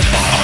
Goodbye.